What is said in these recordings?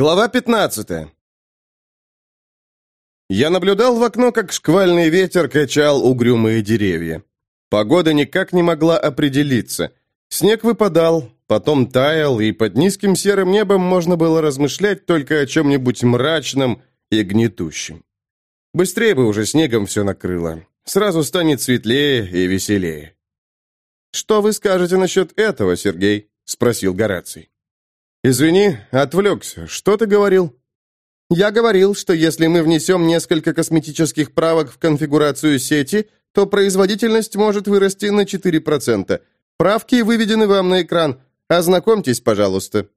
Глава 15 Я наблюдал в окно, как шквальный ветер качал угрюмые деревья. Погода никак не могла определиться. Снег выпадал, потом таял, и под низким серым небом можно было размышлять только о чем-нибудь мрачном и гнетущем. Быстрее бы уже снегом все накрыло. Сразу станет светлее и веселее. «Что вы скажете насчет этого, Сергей?» — спросил Гораций. «Извини, отвлекся. Что ты говорил?» «Я говорил, что если мы внесем несколько косметических правок в конфигурацию сети, то производительность может вырасти на 4%. Правки выведены вам на экран. Ознакомьтесь, пожалуйста».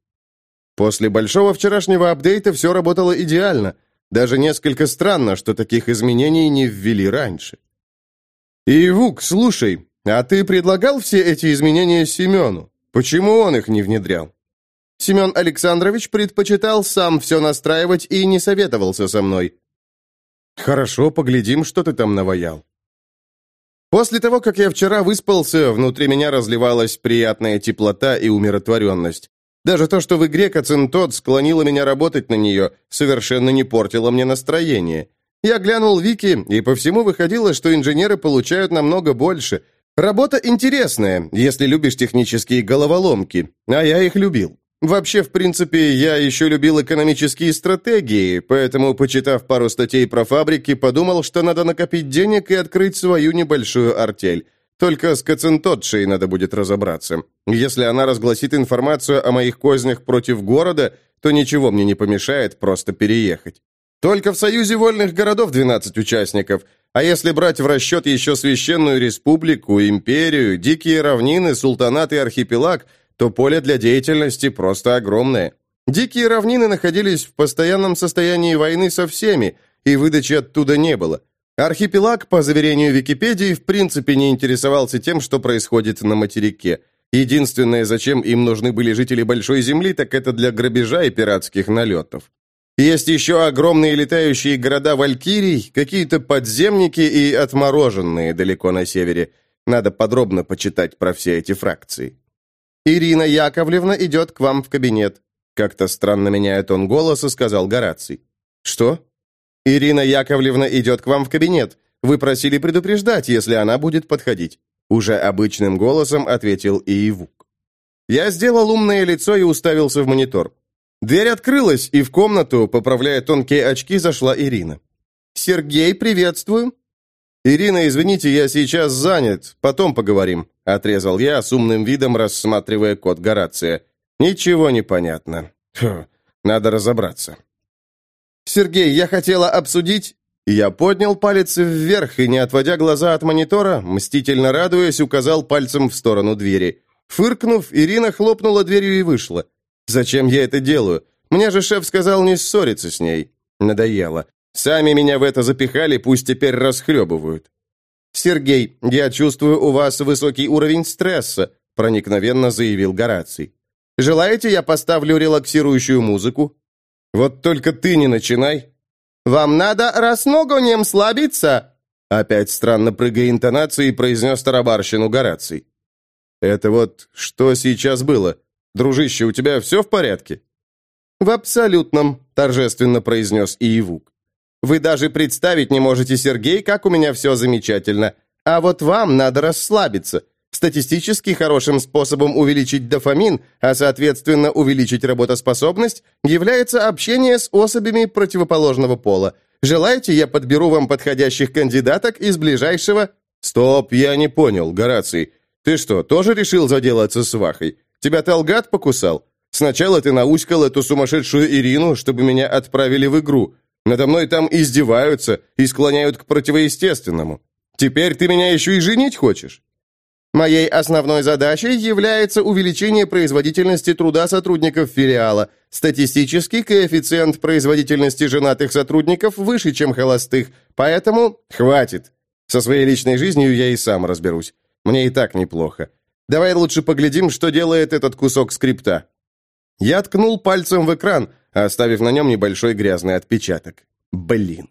После большого вчерашнего апдейта все работало идеально. Даже несколько странно, что таких изменений не ввели раньше. «Ивук, слушай, а ты предлагал все эти изменения Семену? Почему он их не внедрял?» Семен Александрович предпочитал сам все настраивать и не советовался со мной. Хорошо, поглядим, что ты там наваял. После того, как я вчера выспался, внутри меня разливалась приятная теплота и умиротворенность. Даже то, что в игре Кацинтод склонило меня работать на нее, совершенно не портило мне настроение. Я глянул Вики, и по всему выходило, что инженеры получают намного больше. Работа интересная, если любишь технические головоломки, а я их любил. Вообще, в принципе, я еще любил экономические стратегии, поэтому, почитав пару статей про фабрики, подумал, что надо накопить денег и открыть свою небольшую артель. Только с Кацинтотшей надо будет разобраться. Если она разгласит информацию о моих кознях против города, то ничего мне не помешает просто переехать. Только в Союзе вольных городов 12 участников, а если брать в расчет еще Священную Республику, Империю, Дикие равнины, Султанат и Архипелаг – то поле для деятельности просто огромное. Дикие равнины находились в постоянном состоянии войны со всеми, и выдачи оттуда не было. Архипелаг, по заверению Википедии, в принципе не интересовался тем, что происходит на материке. Единственное, зачем им нужны были жители Большой Земли, так это для грабежа и пиратских налетов. Есть еще огромные летающие города Валькирий, какие-то подземники и отмороженные далеко на севере. Надо подробно почитать про все эти фракции. «Ирина Яковлевна идет к вам в кабинет», — как-то странно меняет он голос и сказал Гораций. «Что?» «Ирина Яковлевна идет к вам в кабинет. Вы просили предупреждать, если она будет подходить». Уже обычным голосом ответил Иевук. Я сделал умное лицо и уставился в монитор. Дверь открылась, и в комнату, поправляя тонкие очки, зашла Ирина. «Сергей, приветствую!» «Ирина, извините, я сейчас занят, потом поговорим», — отрезал я с умным видом, рассматривая код Горация. «Ничего не понятно. Фу, надо разобраться». «Сергей, я хотела обсудить...» Я поднял палец вверх и, не отводя глаза от монитора, мстительно радуясь, указал пальцем в сторону двери. Фыркнув, Ирина хлопнула дверью и вышла. «Зачем я это делаю? Мне же шеф сказал не ссориться с ней». Надоело. Сами меня в это запихали, пусть теперь расхлебывают. «Сергей, я чувствую у вас высокий уровень стресса», проникновенно заявил Гораций. «Желаете, я поставлю релаксирующую музыку?» «Вот только ты не начинай». «Вам надо не слабиться!» Опять странно прыгая интонацией, произнес тарабарщину Гораций. «Это вот что сейчас было? Дружище, у тебя все в порядке?» «В абсолютном», — торжественно произнес Иевук. Вы даже представить не можете, Сергей, как у меня все замечательно. А вот вам надо расслабиться. Статистически хорошим способом увеличить дофамин, а соответственно увеличить работоспособность, является общение с особями противоположного пола. Желаете, я подберу вам подходящих кандидаток из ближайшего... Стоп, я не понял, Гораций. Ты что, тоже решил заделаться с Вахой? Тебя Талгат покусал? Сначала ты науськал эту сумасшедшую Ирину, чтобы меня отправили в игру, надо мной там издеваются и склоняют к противоестественному. Теперь ты меня еще и женить хочешь? Моей основной задачей является увеличение производительности труда сотрудников филиала. Статистический коэффициент производительности женатых сотрудников выше, чем холостых, поэтому хватит. Со своей личной жизнью я и сам разберусь. Мне и так неплохо. Давай лучше поглядим, что делает этот кусок скрипта. Я ткнул пальцем в экран, оставив на нем небольшой грязный отпечаток. Блин.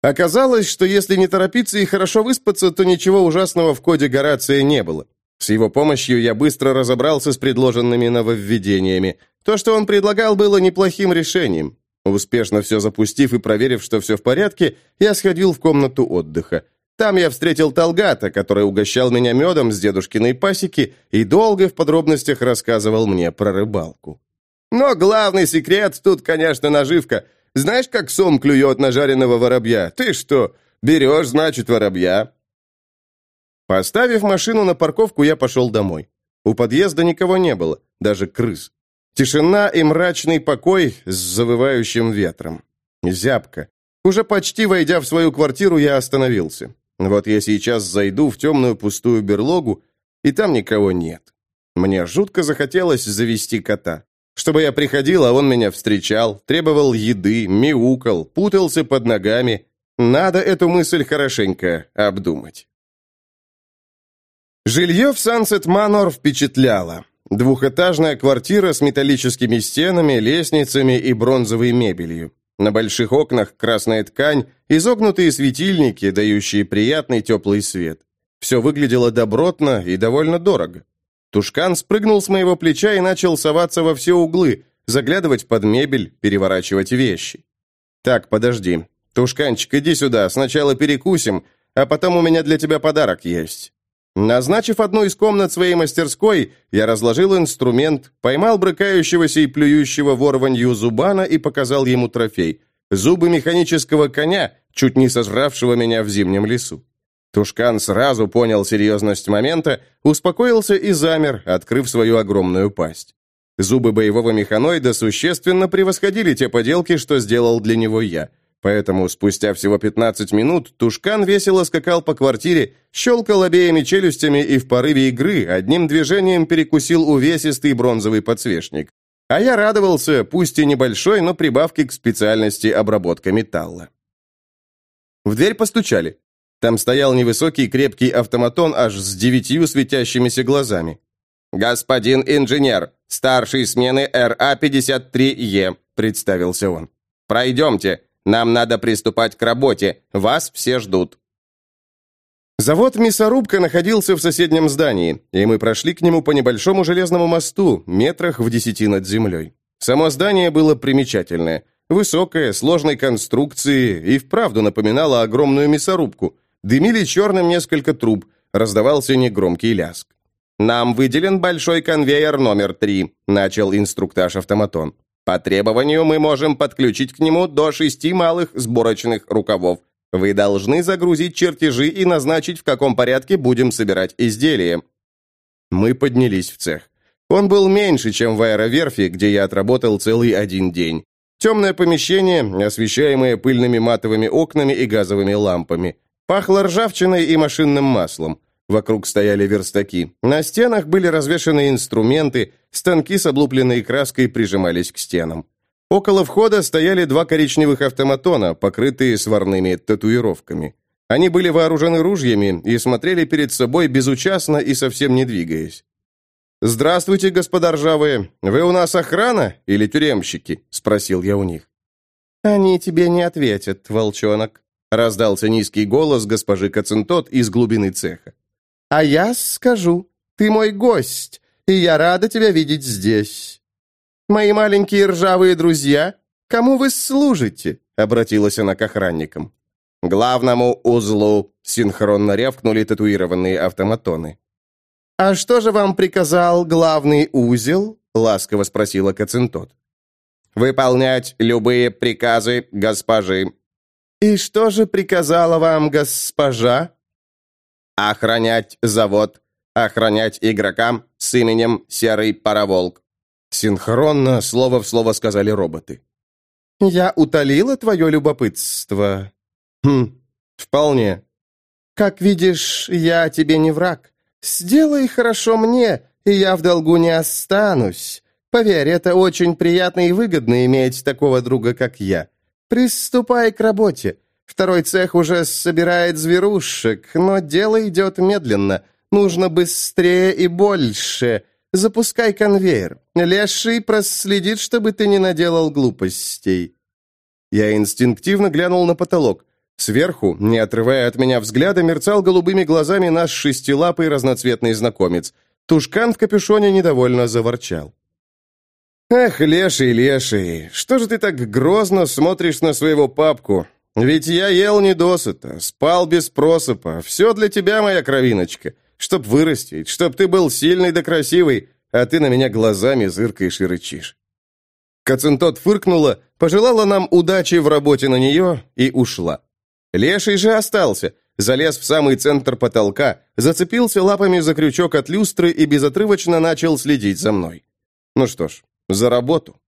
Оказалось, что если не торопиться и хорошо выспаться, то ничего ужасного в коде Горация не было. С его помощью я быстро разобрался с предложенными нововведениями. То, что он предлагал, было неплохим решением. Успешно все запустив и проверив, что все в порядке, я сходил в комнату отдыха. Там я встретил Талгата, который угощал меня медом с дедушкиной пасеки и долго в подробностях рассказывал мне про рыбалку. Но главный секрет тут, конечно, наживка. Знаешь, как сом клюет на жареного воробья? Ты что, берешь, значит, воробья? Поставив машину на парковку, я пошел домой. У подъезда никого не было, даже крыс. Тишина и мрачный покой с завывающим ветром. Зябко. Уже почти войдя в свою квартиру, я остановился. Вот я сейчас зайду в темную пустую берлогу, и там никого нет. Мне жутко захотелось завести кота. Чтобы я приходил, а он меня встречал, требовал еды, мяукал, путался под ногами. Надо эту мысль хорошенько обдумать. Жилье в Сансет Манор впечатляло. Двухэтажная квартира с металлическими стенами, лестницами и бронзовой мебелью. На больших окнах красная ткань, изогнутые светильники, дающие приятный теплый свет. Все выглядело добротно и довольно дорого. Тушкан спрыгнул с моего плеча и начал соваться во все углы, заглядывать под мебель, переворачивать вещи. «Так, подожди. Тушканчик, иди сюда, сначала перекусим, а потом у меня для тебя подарок есть». Назначив одну из комнат своей мастерской, я разложил инструмент, поймал брыкающегося и плюющего ворванью зубана и показал ему трофей. Зубы механического коня, чуть не сожравшего меня в зимнем лесу. Тушкан сразу понял серьезность момента, успокоился и замер, открыв свою огромную пасть. Зубы боевого механоида существенно превосходили те поделки, что сделал для него я – Поэтому спустя всего 15 минут Тушкан весело скакал по квартире, щелкал обеими челюстями и в порыве игры одним движением перекусил увесистый бронзовый подсвечник. А я радовался, пусть и небольшой, но прибавке к специальности обработка металла. В дверь постучали. Там стоял невысокий крепкий автоматон аж с девятью светящимися глазами. «Господин инженер, старший смены РА-53Е», — представился он. «Пройдемте, нам надо приступать к работе. Вас все ждут». Завод «Мясорубка» находился в соседнем здании, и мы прошли к нему по небольшому железному мосту, метрах в десяти над землей. Само здание было примечательное. Высокое, сложной конструкции и вправду напоминало огромную мясорубку. Дымили черным несколько труб, раздавался негромкий ляск. «Нам выделен большой конвейер номер три», — начал инструктаж автоматон. По требованию мы можем подключить к нему до шести малых сборочных рукавов. Вы должны загрузить чертежи и назначить, в каком порядке будем собирать изделия. Мы поднялись в цех. Он был меньше, чем в аэроверфи, где я отработал целый один день. Темное помещение, освещаемое пыльными матовыми окнами и газовыми лампами. Пахло ржавчиной и машинным маслом. Вокруг стояли верстаки. На стенах были развешаны инструменты, станки с облупленной краской прижимались к стенам. Около входа стояли два коричневых автоматона, покрытые сварными татуировками. Они были вооружены ружьями и смотрели перед собой безучастно и совсем не двигаясь. «Здравствуйте, господа ржавые. Вы у нас охрана или тюремщики?» – спросил я у них. «Они тебе не ответят, волчонок», – раздался низкий голос госпожи Кацинтот из глубины цеха. А я скажу, ты мой гость, и я рада тебя видеть здесь. Мои маленькие ржавые друзья, кому вы служите?» Обратилась она к охранникам. «Главному узлу», — синхронно рявкнули татуированные автоматоны. «А что же вам приказал главный узел?» — ласково спросила Кацинтот. «Выполнять любые приказы госпожи». «И что же приказала вам госпожа?» Охранять завод. Охранять игрокам с именем Серый Пароволк. Синхронно, слово в слово сказали роботы. «Я утолила твое любопытство?» «Хм, вполне». «Как видишь, я тебе не враг. Сделай хорошо мне, и я в долгу не останусь. Поверь, это очень приятно и выгодно иметь такого друга, как я. Приступай к работе. Второй цех уже собирает зверушек, но дело идет медленно. Нужно быстрее и больше. Запускай конвейер. Леший проследит, чтобы ты не наделал глупостей». Я инстинктивно глянул на потолок. Сверху, не отрывая от меня взгляда, мерцал голубыми глазами наш шестилапый разноцветный знакомец. Тушкан в капюшоне недовольно заворчал. «Эх, леший, леший, что же ты так грозно смотришь на своего папку? Ведь я ел недосыто, спал без просыпа, все для тебя, моя кровиночка, чтоб вырастить, чтоб ты был сильный да красивый, а ты на меня глазами зыркаешь и рычишь». Кацинтот фыркнула, пожелала нам удачи в работе на нее и ушла. Леший же остался, залез в самый центр потолка, зацепился лапами за крючок от люстры и безотрывочно начал следить за мной. Ну что ж, за работу.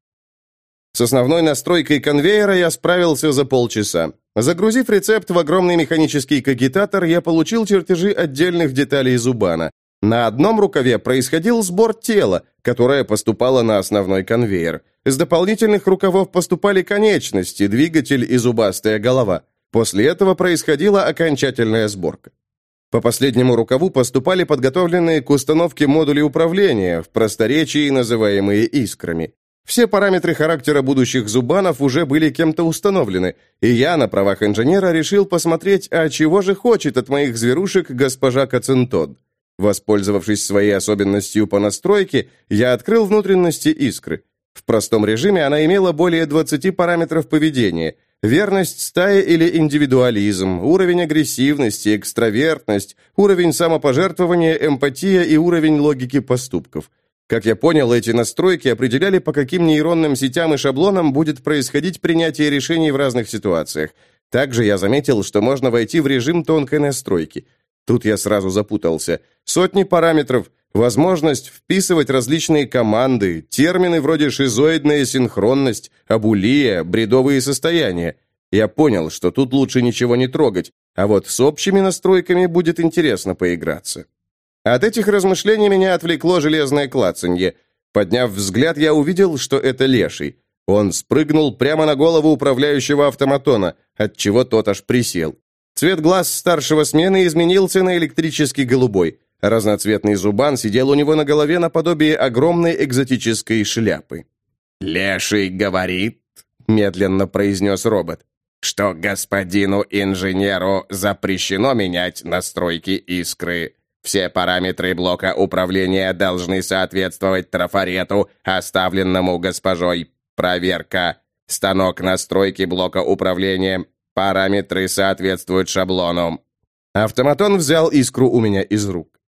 С основной настройкой конвейера я справился за полчаса. Загрузив рецепт в огромный механический кагитатор, я получил чертежи отдельных деталей зубана. На одном рукаве происходил сбор тела, которое поступало на основной конвейер. С дополнительных рукавов поступали конечности, двигатель и зубастая голова. После этого происходила окончательная сборка. По последнему рукаву поступали подготовленные к установке модули управления, в просторечии называемые искрами. Все параметры характера будущих зубанов уже были кем-то установлены, и я на правах инженера решил посмотреть, а чего же хочет от моих зверушек госпожа Кацинтод. Воспользовавшись своей особенностью по настройке, я открыл внутренности искры. В простом режиме она имела более 20 параметров поведения, Верность стае или индивидуализм, уровень агрессивности, экстравертность, уровень самопожертвования, эмпатия и уровень логики поступков. Как я понял, эти настройки определяли, по каким нейронным сетям и шаблонам будет происходить принятие решений в разных ситуациях. Также я заметил, что можно войти в режим тонкой настройки. Тут я сразу запутался. Сотни параметров, возможность вписывать различные команды, термины вроде шизоидная синхронность, абулия, бредовые состояния. Я понял, что тут лучше ничего не трогать, а вот с общими настройками будет интересно поиграться. От этих размышлений меня отвлекло железное клацанье. Подняв взгляд, я увидел, что это леший. Он спрыгнул прямо на голову управляющего автоматона, отчего тот аж присел. Цвет глаз старшего смены изменился на электрический голубой. Разноцветный зубан сидел у него на голове наподобие огромной экзотической шляпы. «Леший говорит», — медленно произнес робот, «что господину инженеру запрещено менять настройки искры. Все параметры блока управления должны соответствовать трафарету, оставленному госпожой. Проверка. Станок настройки блока управления Параметры соответствуют шаблону. Автоматон взял искру у меня из рук.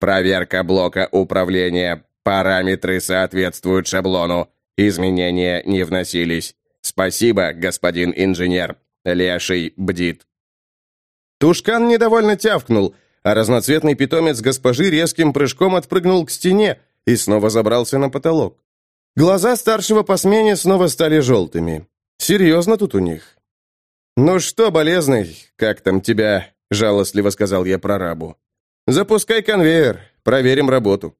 Проверка блока управления. Параметры соответствуют шаблону. Изменения не вносились. Спасибо, господин инженер. Леший бдит. Тушкан недовольно тявкнул, а разноцветный питомец госпожи резким прыжком отпрыгнул к стене и снова забрался на потолок. Глаза старшего по смене снова стали желтыми. Серьезно тут у них. «Ну что, болезный, как там тебя?» – жалостливо сказал я прорабу. «Запускай конвейер, проверим работу».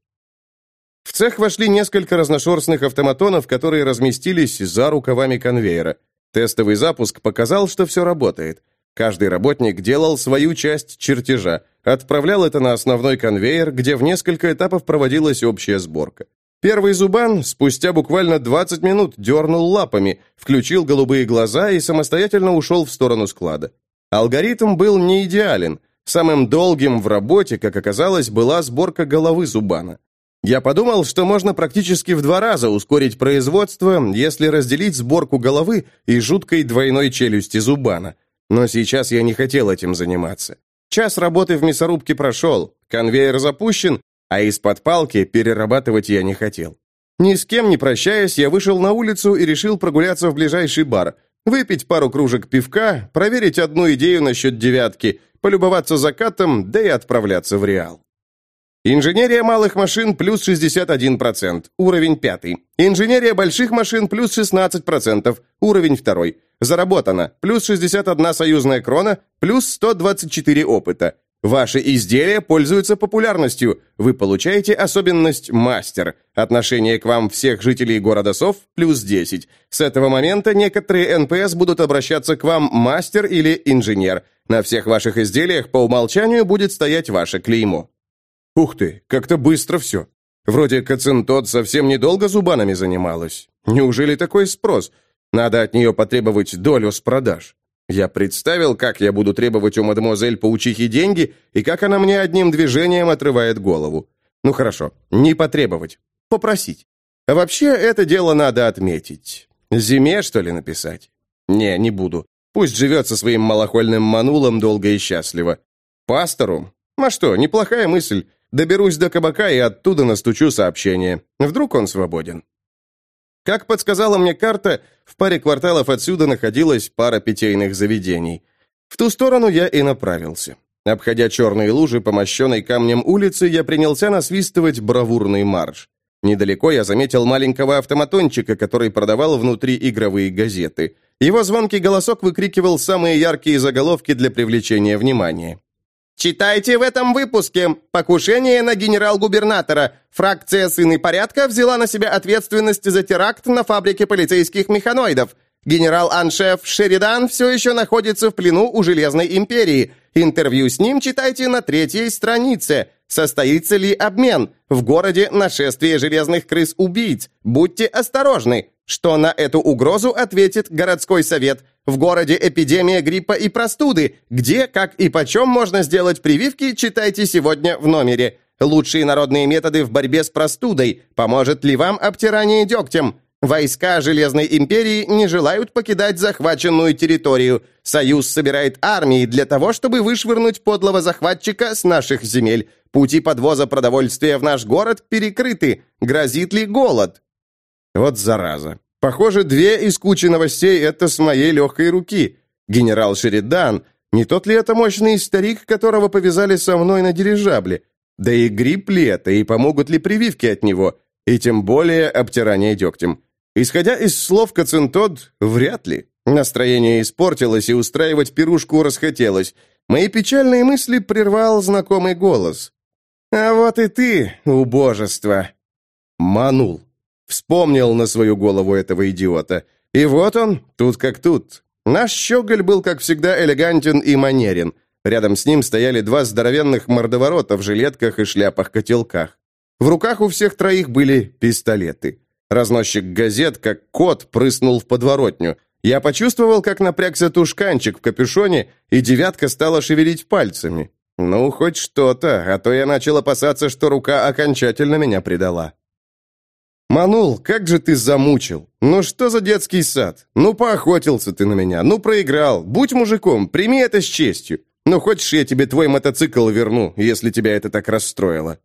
В цех вошли несколько разношерстных автоматонов, которые разместились за рукавами конвейера. Тестовый запуск показал, что все работает. Каждый работник делал свою часть чертежа, отправлял это на основной конвейер, где в несколько этапов проводилась общая сборка. Первый зубан спустя буквально 20 минут дернул лапами, включил голубые глаза и самостоятельно ушел в сторону склада. Алгоритм был не идеален. Самым долгим в работе, как оказалось, была сборка головы зубана. Я подумал, что можно практически в два раза ускорить производство, если разделить сборку головы и жуткой двойной челюсти зубана. Но сейчас я не хотел этим заниматься. Час работы в мясорубке прошел, конвейер запущен, а из-под палки перерабатывать я не хотел. Ни с кем не прощаясь, я вышел на улицу и решил прогуляться в ближайший бар, выпить пару кружек пивка, проверить одну идею насчет девятки, полюбоваться закатом, да и отправляться в Реал. Инженерия малых машин плюс 61%, уровень 5. Инженерия больших машин плюс 16%, уровень 2. Заработано, плюс 61 союзная крона, плюс 124 опыта. Ваши изделия пользуются популярностью. Вы получаете особенность «Мастер». Отношение к вам всех жителей города Сов – плюс 10. С этого момента некоторые НПС будут обращаться к вам «Мастер» или «Инженер». На всех ваших изделиях по умолчанию будет стоять ваше клеймо. Ух ты, как-то быстро все. Вроде Кацинтот совсем недолго зубанами занималась. Неужели такой спрос? Надо от нее потребовать долю с продаж. Я представил, как я буду требовать у мадемуазель паучихи деньги, и как она мне одним движением отрывает голову. Ну хорошо, не потребовать, попросить. А вообще, это дело надо отметить. Зиме, что ли, написать? Не, не буду. Пусть живет со своим малохольным манулом долго и счастливо. Пастору? А что, неплохая мысль. Доберусь до кабака и оттуда настучу сообщение. Вдруг он свободен. Как подсказала мне карта, в паре кварталов отсюда находилась пара питейных заведений. В ту сторону я и направился. Обходя черные лужи по мощенной камнем улице, я принялся насвистывать бравурный марш. Недалеко я заметил маленького автоматончика, который продавал внутри игровые газеты. Его звонкий голосок выкрикивал самые яркие заголовки для привлечения внимания. Читайте в этом выпуске. Покушение на генерал-губернатора. Фракция «Сыны порядка» взяла на себя ответственность за теракт на фабрике полицейских механоидов. Генерал-аншеф Шеридан все еще находится в плену у Железной империи. Интервью с ним читайте на третьей странице. Состоится ли обмен? В городе нашествие железных крыс-убийц. Будьте осторожны. Что на эту угрозу ответит городской совет? В городе эпидемия гриппа и простуды. Где, как и почем можно сделать прививки, читайте сегодня в номере. Лучшие народные методы в борьбе с простудой. Поможет ли вам обтирание дегтем? Войска Железной империи не желают покидать захваченную территорию. Союз собирает армии для того, чтобы вышвырнуть подлого захватчика с наших земель. Пути подвоза продовольствия в наш город перекрыты. Грозит ли голод? Вот зараза. Похоже, две из кучи новостей — это с моей легкой руки. Генерал Шеридан, не тот ли это мощный старик, которого повязали со мной на дирижабле? Да и грипп ли это, и помогут ли прививки от него? И тем более обтирание дегтем. Исходя из слов Кацинтод, вряд ли. Настроение испортилось, и устраивать пирушку расхотелось. Мои печальные мысли прервал знакомый голос. «А вот и ты, убожество!» Манул. Вспомнил на свою голову этого идиота. И вот он, тут как тут. Наш щеголь был, как всегда, элегантен и манерен. Рядом с ним стояли два здоровенных мордоворота в жилетках и шляпах-котелках. В руках у всех троих были пистолеты. Разносчик газет, как кот, прыснул в подворотню. Я почувствовал, как напрягся тушканчик в капюшоне, и девятка стала шевелить пальцами. Ну, хоть что-то, а то я начал опасаться, что рука окончательно меня предала. «Манул, как же ты замучил! Ну что за детский сад? Ну поохотился ты на меня, ну проиграл. Будь мужиком, прими это с честью. Ну хочешь, я тебе твой мотоцикл верну, если тебя это так расстроило?»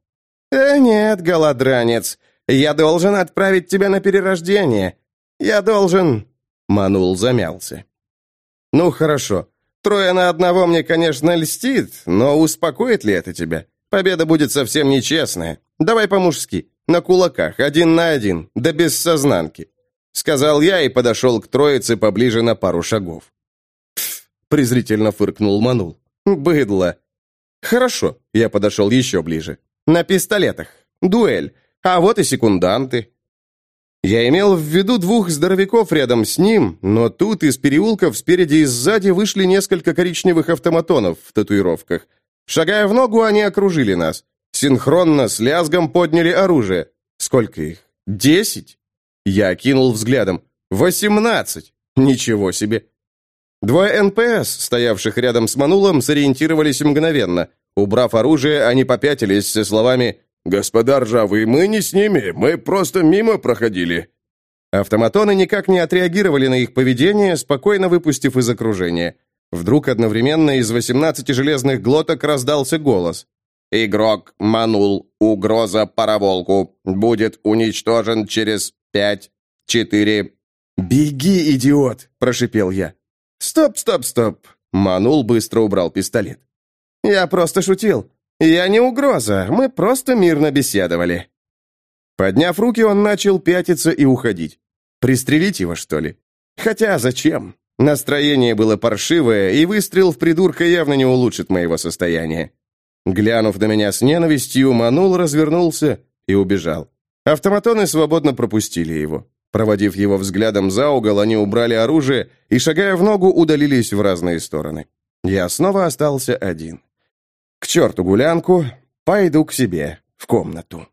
«Э, нет, голодранец, я должен отправить тебя на перерождение. Я должен...» Манул замялся. «Ну хорошо. Трое на одного мне, конечно, льстит, но успокоит ли это тебя? Победа будет совсем нечестная. Давай по-мужски. На кулаках, один на один, да без сознанки. Сказал я и подошел к троице поближе на пару шагов. «Пф!» — презрительно фыркнул Манул. «Быдло!» «Хорошо», — я подошел еще ближе. «На пистолетах. Дуэль. А вот и секунданты». Я имел в виду двух здоровяков рядом с ним, но тут из переулков спереди и сзади вышли несколько коричневых автоматонов в татуировках. Шагая в ногу, они окружили нас. Синхронно с лязгом подняли оружие. Сколько их? Десять? Я кинул взглядом. Восемнадцать! Ничего себе! Двое НПС, стоявших рядом с Манулом, сориентировались мгновенно. Убрав оружие, они попятились со словами «Господа ржавые, мы не с ними, мы просто мимо проходили». Автоматоны никак не отреагировали на их поведение, спокойно выпустив из окружения. Вдруг одновременно из 18 железных глоток раздался голос. Игрок манул. Угроза пароволку. Будет уничтожен через пять, четыре...» «Беги, идиот!» – прошипел я. «Стоп, стоп, стоп!» Манул быстро убрал пистолет. «Я просто шутил. Я не угроза, мы просто мирно беседовали». Подняв руки, он начал пятиться и уходить. Пристрелить его, что ли? Хотя зачем? Настроение было паршивое, и выстрел в придурка явно не улучшит моего состояния. Глянув на меня с ненавистью, Манул развернулся и убежал. Автоматоны свободно пропустили его. Проводив его взглядом за угол, они убрали оружие и, шагая в ногу, удалились в разные стороны. Я снова остался один. К черту гулянку, пойду к себе в комнату.